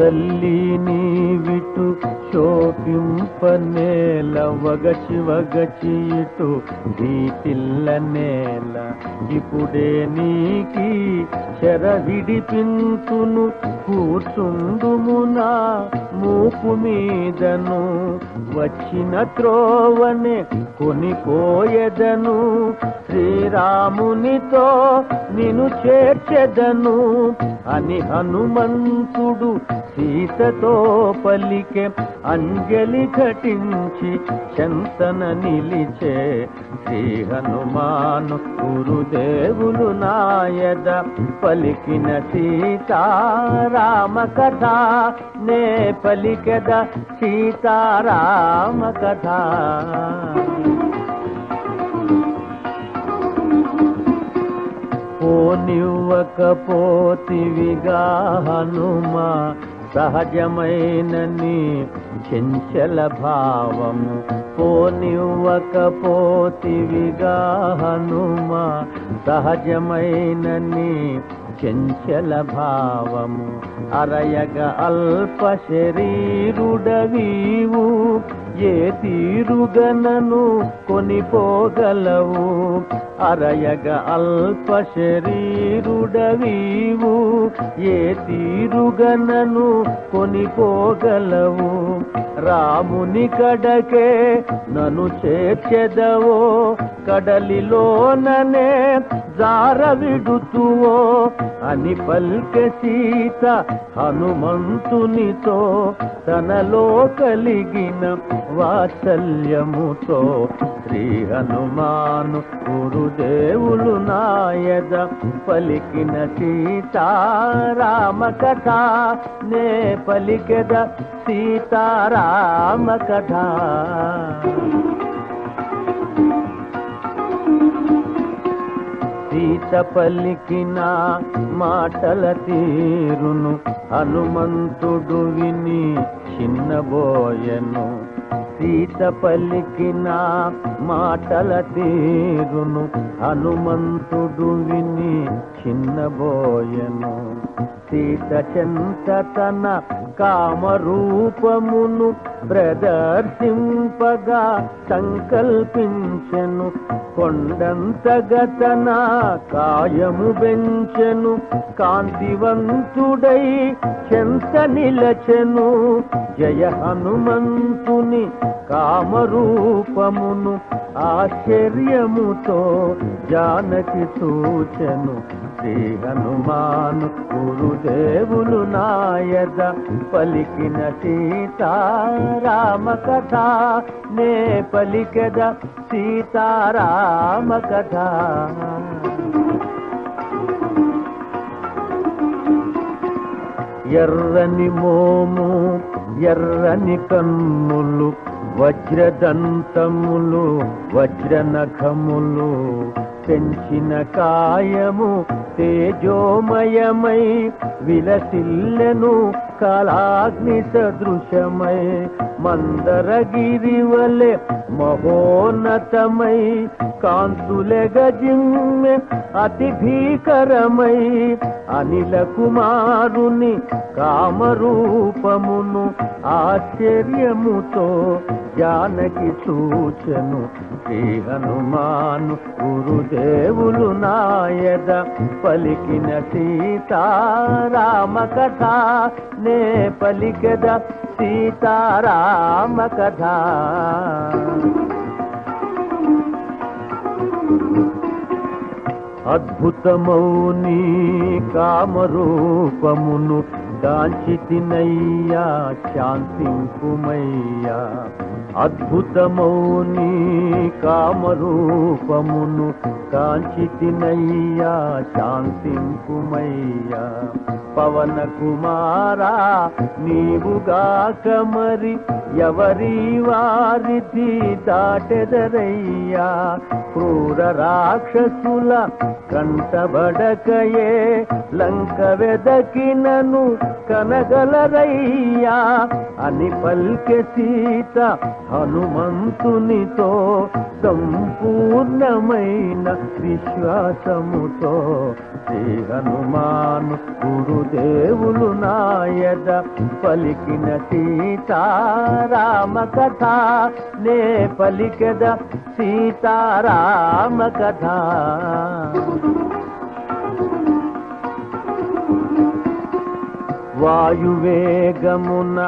తల్లి నీవిటు శోకింపనేల వగచి వగచి ఇటు వీటిల్ల నేల. ఇప్పుడే నీకి చెర విడిపింతును కూర్చుందుమునా మూపు మీదను. వచ్చిన త్రోవనే కొనిపోయెదను శ్రీరామునితో నిన్ను చేర్చెదను. అని హనుమంతుడు సీతతో పలికే అంజలి ఘటించి చంతన నిలిచే శ్రీ హనుమాను గురుదేవులు నాయద పలికిన సీతారామ కథ. నే పలికద సీతారామ కథ. పోనివ్వకపోతివిగా హనుమ సహజమైనని చెంచల భావము. పోనివ్వకపోతివిగా హనుమ సహజమైనని చెంచల భావము. అరయగ అల్ప శరీరుడవీవు ఏ తీరుగనను కొనిపోగలవు. అరయగ అల్ప శరీరుడవీవు ఏ తీరుగనను కొనిపోగలవు. రాముని కడకే నను చేర్చెదవో. కడలిలోననే జారవిడుతువో అని పల్కె సీత హనుమంతునితో తనలో కలిగిన వాత్సల్యముతో శ్రీ హనుమాను గురుదేవులు నాయద పలికిన సీతారామ కథ నే పలికెద సీతారామ కథ సీత పలికిన మాటల తీరును హనుమంతుడు విని చిన్నబోయను సీత పలికిన మాటల తీరును హనుమంతుడు విని చిన్నబోయను. సీత చెంత తన కామరూపమును ప్రదర్శింపగా సంకల్పించెను కొండంతగతన కాయము బెంచెను కాంతివంతుడై చెంత నిలచెను జయ హనుమంతుని కామరూపమును ఆశ్చర్యముతో జానకి సూచను. శ్రీ హనుమాను గురుదేవులు నాయద పలికిన సీతారామ కథ. నే పలికద సీతారామ కథ. ఎర్రని మోము ఎర్రని కన్నులు వజ్రదంతములు వజ్రనఖములు పెంచిన కాయము తేజోమయమై విలసిల్లెను కళాగ్ని సదృశమై మందరగిరివలె మహోన్నతమై కాంతులెగజిమ్మె అతి భీకరమై అనిల కుమారుని కామరూపమును ఆశ్చర్యముతో జానకి సూచను శ్రీ హనుమాను గురుదేవులు నాయద పలికిన సీతారామ కథ. నే పలికద సీతారామ కథ. అద్భుతమౌని కామరూపమును కాంచితినయ్యా శాంతింపుమయ్యా. అద్భుతమౌని కామరూపమును కాంచితినయ్యా శాంతింపుమయ్యా. పవన కుమారా నీవుగాక మరి ఎవరి వారిది దాటెదరయ్యా? క్రూర రాక్షసుల కంటబడకయే లంక వెదకినను కనగలరయ్యా. అని పల్కె సీత హనుమంతునితో సంపూర్ణమైన విశ్వాసముతో శ్రీ హనుమాను గురుదేవులు నాయద పలికిన సీతారామ కథ నే పలికద రామ కథ వాయువేగమున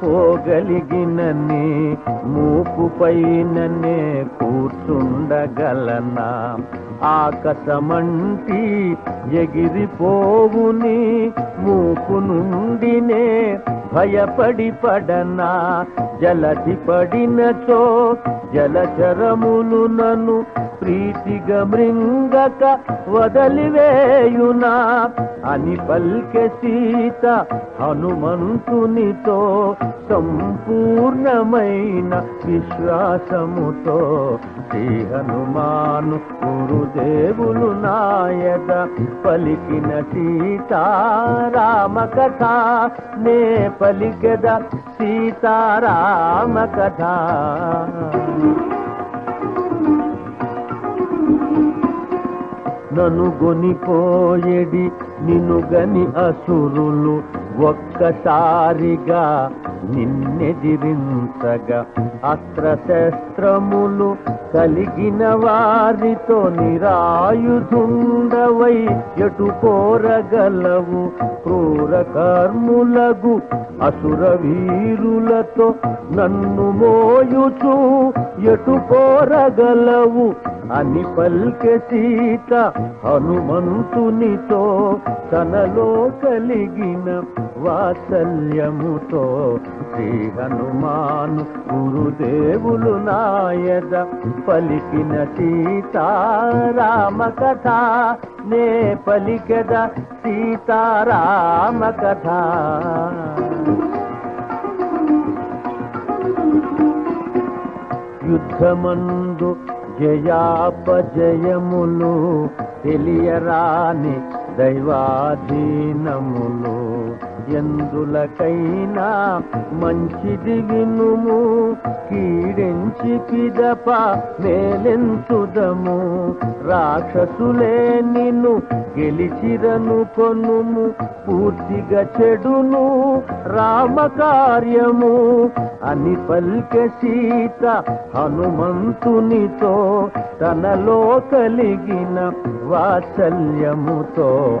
పోగలిగినని మూపు పైననే కూర్చుండగలనా? ఆకాశమంటి ఎగిరిపోవుని మూపు నుండినే భయపడి పడనా? జలధి పడినచో జలచరములు నన్ను ప్రీతిగా మృంగక వదలివేయునా? అని పల్కె సీత హనుమంతునితో సంపూర్ణమైన విశ్వాసముతో శ్రీ హనుమాను దేవులు నాయద పలికిన సీతారామ కథ నే పలికద సీతారామ కథ నను గొనిపోయేడి నిన్ను గని అసురులు ఒక్కసారిగా నిన్నెదిరించగా అస్త్రశస్త్రములు కలిగిన వారితో నిరాయుధుండవై ఎటు కోరగలవు క్రూర కర్ములగు అసుర వీరులతో నన్ను మోయుచు ఎటు కోరగలవు అని పల్కె సీత హనుమంతునితో తనలో కలిగిన వాత్సల్యముతో శ్రీ హనుమాను గురుదేవులు నాయద పలికిన సీతారామ కథ. నే పలికద సీతారామ కథ. యుద్ధమందు జయాపజయములు తెలియరాని దైవాధీనములు. ఎందులకైనా మంచిది వినుము కీడించి పిదప మేలెంతుదము రాక్షసులే నిన్ను గెలిచిరను కొనుము పూర్తిగా చెడును రామకార్యము. అని పల్కె సీత హనుమంతునితో తనలో కలిగిన వాత్సల్యముతో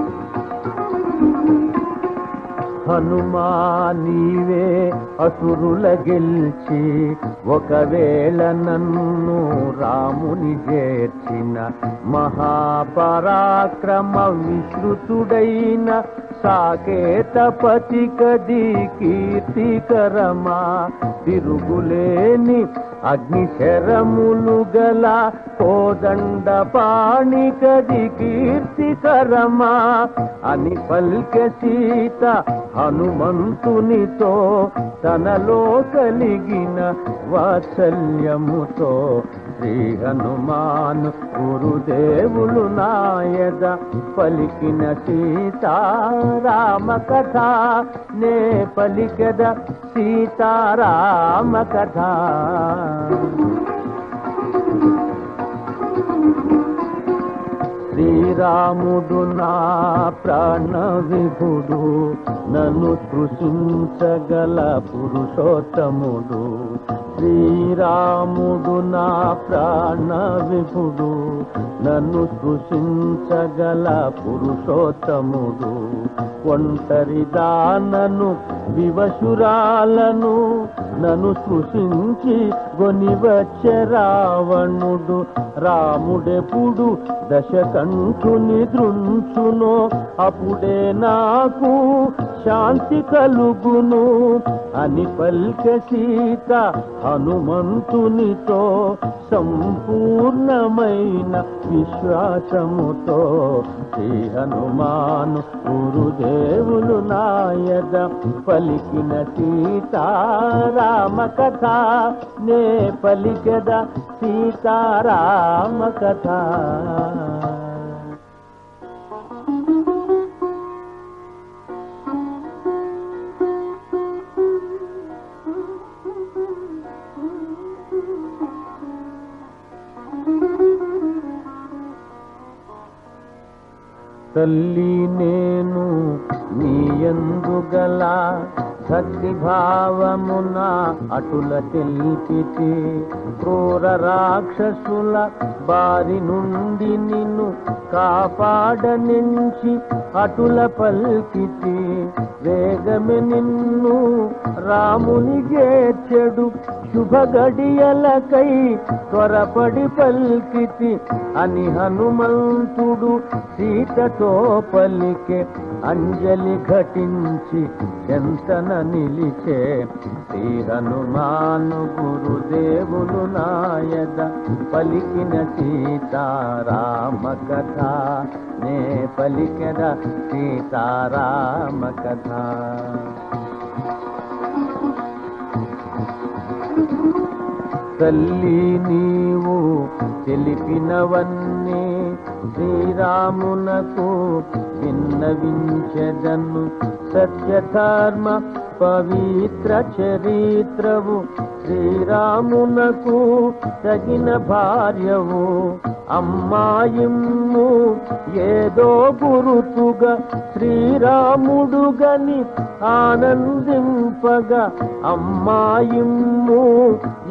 హనుమా నీవే అసురుల గెల్చి ఒకవేళ నన్ను రాముని చేర్చిన మహాపరాక్రమ విశ్రుతుడైన సాకేతపతి కది కీర్తికరమా తిరుగులేని అగ్నిశరములు గల కోదండ పాణి కది కీర్తికరమా అని పల్కె సీత హనుమంతునితో తనలో కలిగిన వాత్సల్యముతో శ్రీ హనుమాను గురుదేవులు నాయద పలికిన సీతారామ కథ. నే పలికద సీతారామ కథ. శ్రీరాముడు నా ప్రాణ విభుడు నన్ను కృషించగల పురుషోత్తముడు. శ్రీరాముడు నా ప్రాణ విభుడు నన్ను సృశించగల పురుషోత్తముడు. ఒంటరి దానను వివశురాలను నన్ను సృశించి గొనివచ్చే రావణుడు. రాముడెప్పుడు దశకంఠుని దృంచునో అప్పుడే నాకు శాంతి కలుగును. అని పల్క సీత హనుమంతునితో సంపూర్ణమైన విశ్వాసముతో శ్రీ హనుమాను గురుదేవులు నాయద పలికిన సీతారామ కథ నే పలికద సీతారామ కథ తల్లి నేను నీయందుగల భక్తి భావమున అటుల తెలిపితి క్రూర రాక్షసుల బారి నుండి నిన్ను కాపాడనించి అటుల పల్కితి వేగమే నిన్ను రాముని గేర్చెడు శుభ గడియలకై త్వరపడి పల్కితి అని హనుమంతుడు సీతతో పలికే అంజలి ఘటించి చెంతన నిలిచే శ్రీ హనుమాను గురుదేవులు నాయద పలికిన సీతారామ కథ. నే పలికద సీతారామ కథ. తల్లి నీవు తెలిపినవన్నీ శ్రీరామునకు విన్నవించదను సత్యధర్మ పవిత్ర చరిత్రవు శ్రీరామునకు తగిన భార్యవు. అమ్మాయిమ్ము ఏదో గురుతుగా శ్రీరాముడు గని ఆనందింపగా అమ్మాయిమ్ము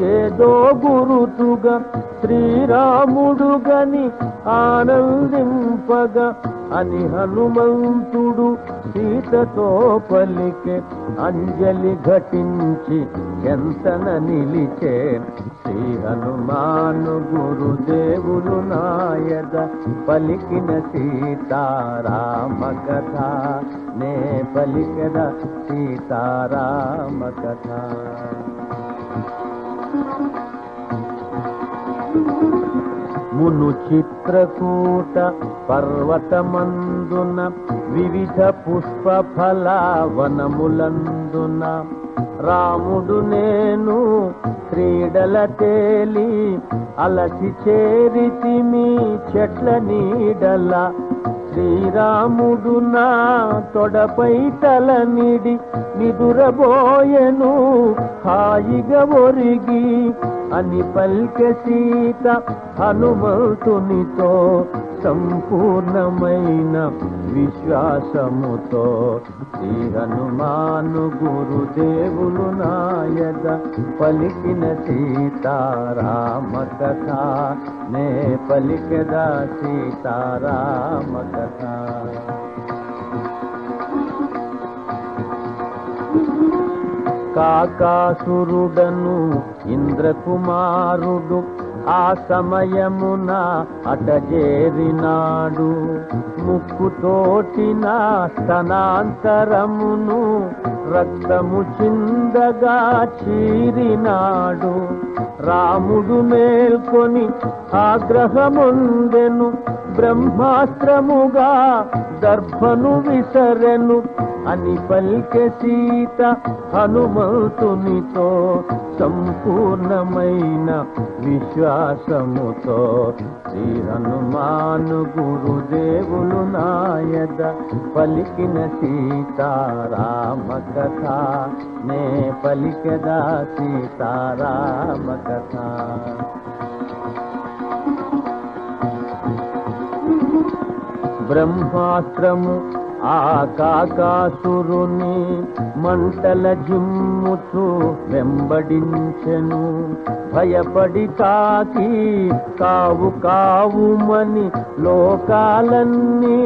ఏదో గురుతుగా శ్రీరాముడు గని ఆనందింపగా అని హనుమంతుడు సీతతో పలికే అంజలి ఘటించి ఎంతన నిలిచే. శ్రీ హనుమాను గురుదేవులు నాయద పలికిన సీతారామ కథ నే పలికద సీతారామ కథ మును చిత్రకూట పర్వతమందున వివిధ పుష్ప ఫలావనములందున రాముడు నేను క్రీడల తేలి అలసి చేరితిమి చెట్ల నీడల. శ్రీరాముడు నా తొడపై తలనిడి నిదురబోయెను హాయిగా ఒరిగి అని పల్కె సీత హనుమంతునితో సంపూర్ణమైన విశ్వాసముతో శ్రీ హనుమాను గురుదేవులు నాయద పలికిన సీతారామ కథ నే పలికద సీతారామ కథ కాకాసురుడను ఇంద్రకుమారుడు ఆ సమయమున అటజేరినాడు. ముక్కుతోటిన నా స్తనాంతరమును రక్తము చిందగా చీరినాడు. రాముడు మేల్కొని ఆగ్రహముందెను బ్రహ్మాస్త్రముగా దర్భను విసరెను. అని పల్కె సీత హనుమంతునితో సంపూర్ణమైన విశ్వాసముతో శ్రీ హనుమాను గురుదేవులు నాయద పలికిన సీతారామ కథ నే పలికదా సీతారామ కథ బ్రహ్మాస్త్రము ఆ కాకాసురుని మంటల జిమ్ముచు వెంబడించెను. భయపడి కాకి కావు కావుమని లోకాలన్నీ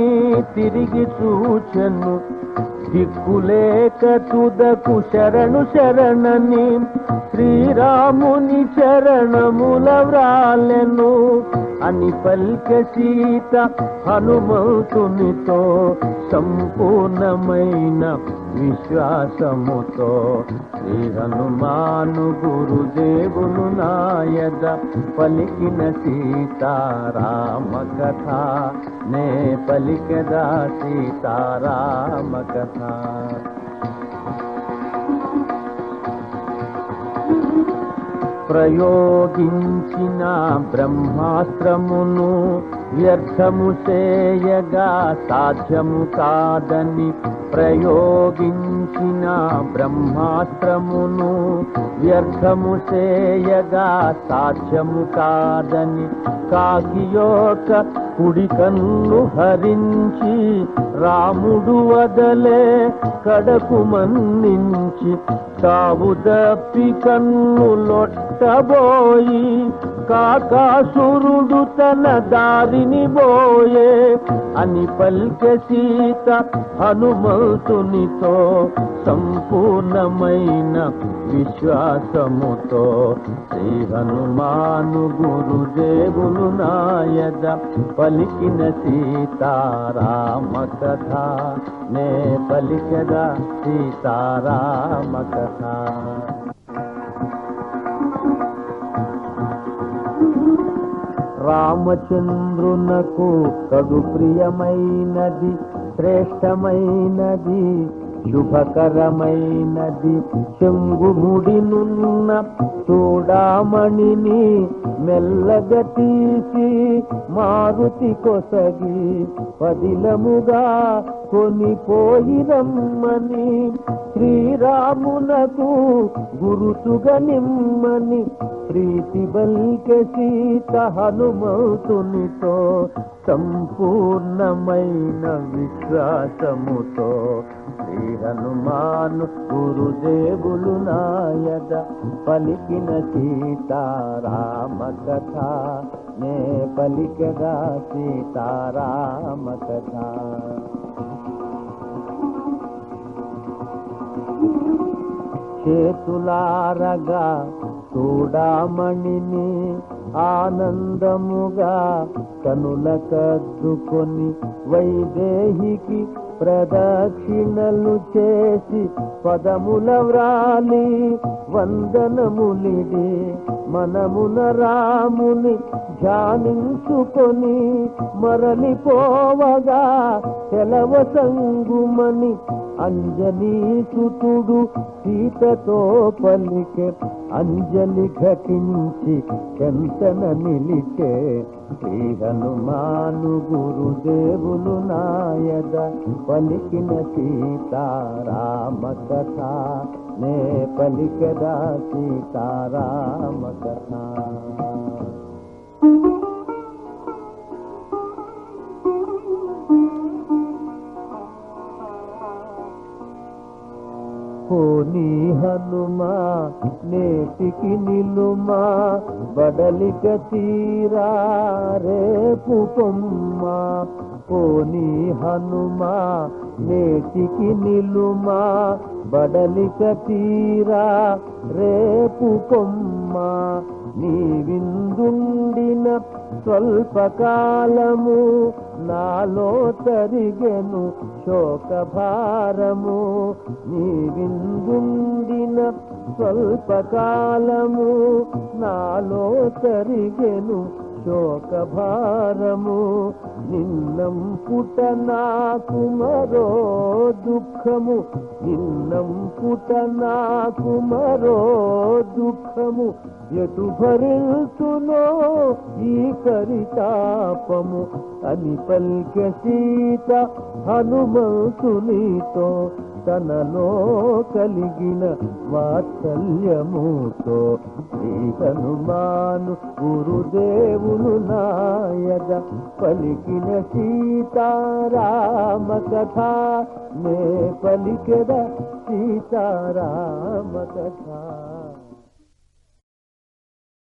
తిరిగి చూచెను. దిక్కులేక తుదకు శరణు శరణని శ్రీరాముని చరణముల వ్రాలెను. అని పల్కె సీత హనుమంతునితో సంపూర్ణమైన విశ్వాసముతో. శ్రీ హనుమాను గురుదేవులు నాయద పలికిన సీతారామ కథ నే పలికదా సీతారామ కథ ప్రయోగించిన బ్రహ్మాస్త్రమును వ్యర్థము చేయగా సాధ్యము కాదని ప్రయోగించిన బ్రహ్మాస్త్రమును వ్యర్థము చేయగా సాధ్యము కాదని కాకియోక కుడి కన్ను హరించి రాముడు వదలే కడకు మన్నించి కావు దప్పి కన్ను పట్టబోయి కాకాసురుడు తన దారిని బోయే అని పల్కె సీత హనుమంతునితో సంపూర్ణమైన విశ్వాసముతో శ్రీ హనుమాను గురుదేవులు నాయద పలికిన సీతారామ కథ నే పలికద సీతారామ కథ రామచంద్రునకు కడు ప్రియమైనది శ్రేష్టమైనది శుభకరమైనది. చెంగుముడినున్న చూడామణిని మెల్లగతీసి మారుతి కొసగి పదిలముగా కొనిపోయి రమ్మని శ్రీరామునకు గురుతుగ నిమ్మని ప్రీతి బల్కె సీత హనుమతునితో సంపూర్ణమైన విశ్వాసముతో. శ్రీ హనుమాను గురుదేవులు నాయద పలికిన సీతారామ కథ నే పలికదా సీతారామ కథ చేతులారగా చూడామణిని ఆనందముగా కనుల కద్దుకొని వైదేహికి ప్రదక్షిణలు చేసి పదముల వ్రాలి వందనములిడి మనమున రాముని ధ్యానించుకొని మరలిపోవగా సెలవ సంగుమని అంజలి సుతుడు సీతతో పలికే అంజలి ఘటించి చెంతన నిలిచే శ్రీ హనుమాను గురుదేవులు నాయద పలికిన సీతారామ కథ. నే పలికదా సీతారామ కథ. పోనీ హనుమా నేటికి నిలుమా బడలిక తీరా రేపు పొమ్మా పోనీ హనుమా నేటికి నిలుమా బడలిక తీరా రేపు పొమ్మా నీ విందుండిన స్వల్పకాలము నాలో తరిగెను శోకభారము. నీ విందుండిన స్వల్పకాలము నాలో తరిగెను శోకభారము నిన్నం పుట నాకు మరో దుఃఖము. నిన్నం పుట నాకు మరో దుఃఖము. ఎటు భరిల్చునో ఈ కరితాపము. అని పల్కె సీత హనుమంతునితో తనలో కలిగిన వాత్సల్యముతో శ్రీ హనుమాను గురుదేవులు నాయద పలికిన సీతారామ కథ. నే పలికెద సీతారామ కథ.